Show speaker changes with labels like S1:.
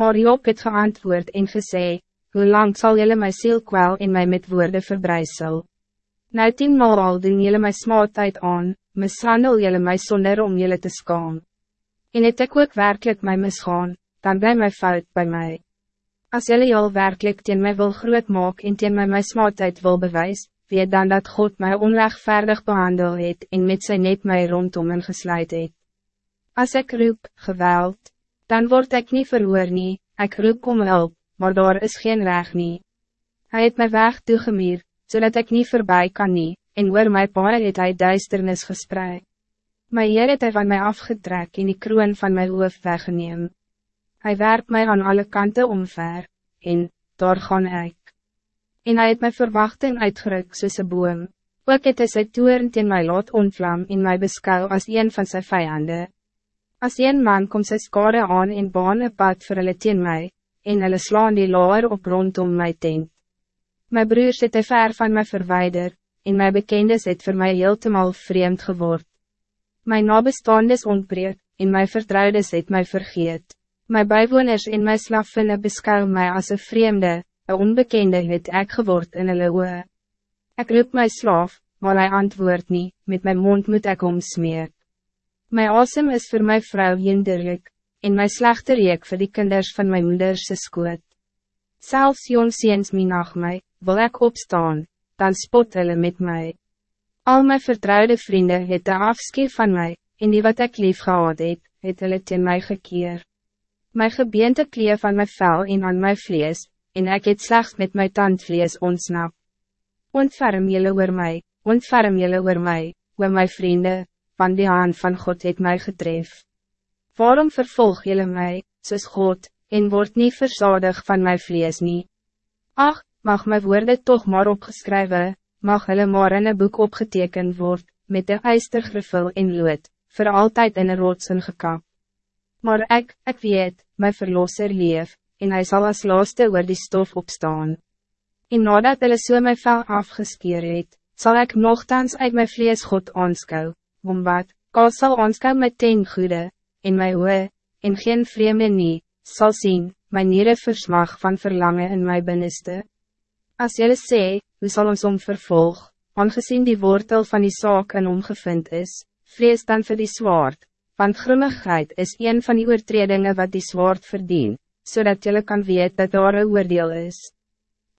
S1: Maar Job het geantwoord en gesê, hoe lang zal jullie my siel kwel en mij met woorden verbrijzel? Nou tienmaal al doen jullie my smaadheid aan, mishandel jullie my sonder om jullie te skaam. En het ek ook werkelijk my misgaan, dan bly my fout bij mij. Als jullie al werkelijk teen mij wil groot maak en teen my my smaadheid wil bewys, weet dan dat God mij onrechtvaardig behandel het en met zijn net mij rondom en gesluit het. Als ik roep, geweld, dan word ik niet verhoor nie, ek roep om hulp, maar daar is geen reg nie. Hy het my weg toegemeer, zodat ik niet voorbij kan nie, en oor my paal het hy duisternis gespreid. My Heer het hy van mij afgetrek en die kroon van my hoofd weggeneem. Hij werpt mij aan alle kanten omver, en, daar gaan ik. En hij het my verwachting uitgeruk soos een boom, ook het hy sy toeren teen my laat ontvlam en my beskou as een van zijn vijanden. As een man kom sy skade aan en baan een pad vir hulle teen my, en hulle slaan die laar op rondom my tent. My broers het hy ver van my verwijder, en my bekendes het vir my heeltemal vreemd geword. My nabestaandes ontbreek, en my vertrouwdes het my vergeet. My bijwoners en my slaffinne beskou my as een vreemde, een onbekende het ek geword in hulle oe. Ek roep my slaaf, maar hij antwoord niet, met mijn mond moet ek omsmeek. My asem is voor mijn vrouw hinderlijk, en my slechte reek vir die kinders van mijn moederse skoot. Selfs jongseens minag my, wil ek opstaan, dan spot hulle met mij. Al mijn vertrouwde vrienden het de afskeer van mij, en die wat ik lief gehad het, het hulle teen my gekeer. My gebeente kleef van my vel en aan my vlees, en ik het slechts met my tandvlees ontsnap. Ontferm jylle oor my, ontferm jylle oor my, oor my vrienden, want die hand van God het mij getref. Waarom vervolg jylle my, soos God, en word niet verzadig van my vlees nie? Ach, mag my woorden toch maar opgeschreven, mag hulle maar in een boek opgeteken word, met de ijstergriffel in lood, voor altijd in een rotsen gekap. Maar ik, ik weet, mijn verlosser leef, en hij zal als laaste oor die stof opstaan. En nadat hulle so my vel afgeskeer het, sal ek nogthans uit my vlees God aanskou, omdat, God sal aanskou my ten goede, en my oe, en geen vreemde nie, sal zien, my niere versmag van verlangen in my binneste. As jylle sê, hoe zal ons om vervolg, aangezien die wortel van die zaak in omgevind is, vrees dan voor die zwaard, want grimmigheid is een van die oortredingen wat die zwaard verdient, zodat jullie kan weten dat daar een oordeel is.